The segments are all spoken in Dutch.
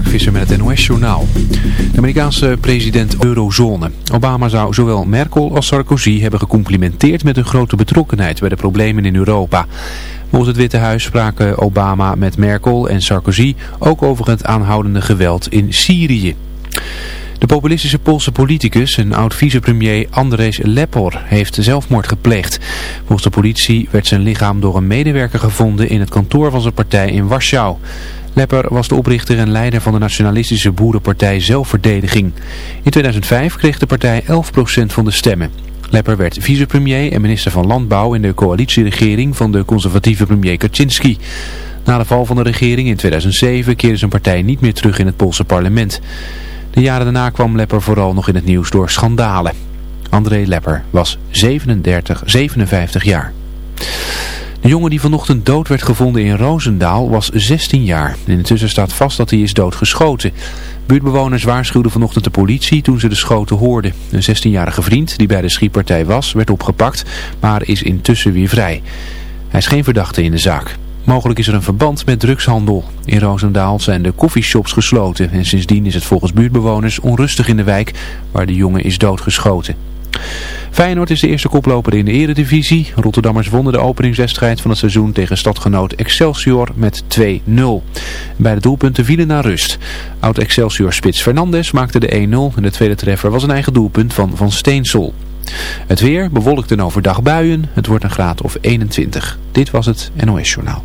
Mark Visser met het NOS-journaal. De Amerikaanse president Eurozone. Obama zou zowel Merkel als Sarkozy hebben gecomplimenteerd met hun grote betrokkenheid bij de problemen in Europa. Volgens het Witte Huis spraken Obama met Merkel en Sarkozy ook over het aanhoudende geweld in Syrië. De populistische Poolse politicus en oud-vicepremier Andrzej Lepor heeft zelfmoord gepleegd. Volgens de politie werd zijn lichaam door een medewerker gevonden in het kantoor van zijn partij in Warschau. Lepper was de oprichter en leider van de nationalistische boerenpartij Zelfverdediging. In 2005 kreeg de partij 11% van de stemmen. Lepper werd vicepremier en minister van Landbouw in de coalitieregering van de conservatieve premier Kaczynski. Na de val van de regering in 2007 keerde zijn partij niet meer terug in het Poolse parlement. De jaren daarna kwam Lepper vooral nog in het nieuws door schandalen. André Lepper was 37, 57 jaar. De jongen die vanochtend dood werd gevonden in Roosendaal was 16 jaar. Intussen staat vast dat hij is doodgeschoten. Buurtbewoners waarschuwden vanochtend de politie toen ze de schoten hoorden. Een 16-jarige vriend die bij de schietpartij was werd opgepakt, maar is intussen weer vrij. Hij is geen verdachte in de zaak. Mogelijk is er een verband met drugshandel. In Roosendaal zijn de koffieshops gesloten en sindsdien is het volgens buurtbewoners onrustig in de wijk waar de jongen is doodgeschoten. Feyenoord is de eerste koploper in de eredivisie. Rotterdammers wonnen de openingswedstrijd van het seizoen tegen stadgenoot Excelsior met 2-0. Bij de doelpunten vielen naar rust. Oud-Excelsior spits Fernandes maakte de 1-0 en de tweede treffer was een eigen doelpunt van Van Steensel. Het weer bewolkt en overdag buien. Het wordt een graad of 21. Dit was het NOS Journaal.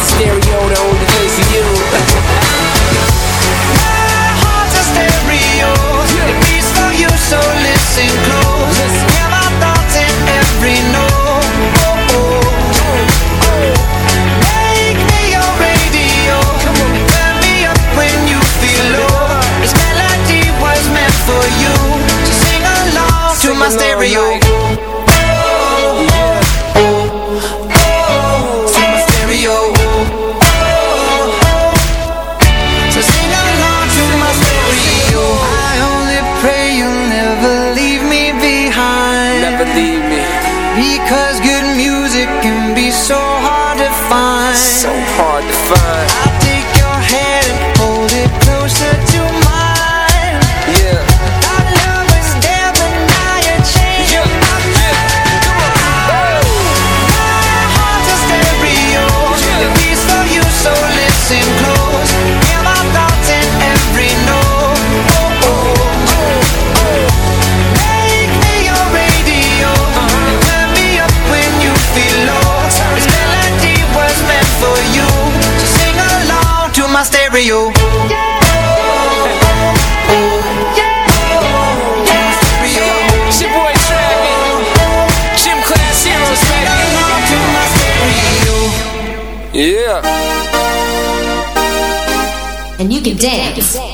stereo, the only place for you. My heart's a stereo. It beats for you, so listen close. Hear my thoughts in every note. Oh, oh. oh. Make me your radio. Turn me up when you feel low. This melody was meant for you. So sing along to my along stereo. Stereo. baby. Yeah. And you can dance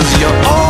Cause you're all